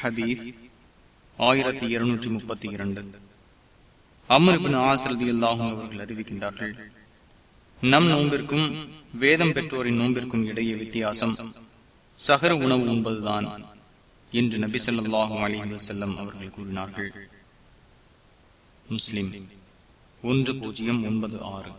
ஹதீஸ் ஆயிரத்தி இருநூற்றி முப்பத்தி இரண்டு. அமர்பின் ஆசிரதி அல்லாஹும் அவர்கள் அறிவிக்கின்றார்கள் நம் நோன்பிற்கும் வேதம் பெற்றோரின் நோன்பிற்கும் இடையே வித்தியாசம். சகர உணவு உண்பதுதான் என்று நபி சொல்லாஹும் அலி வசல்லம் அவர்கள் கூறினார்கள். முஸ்லிம் ஒன்று பூஜ்ஜியம் ஒன்பது ஆறு.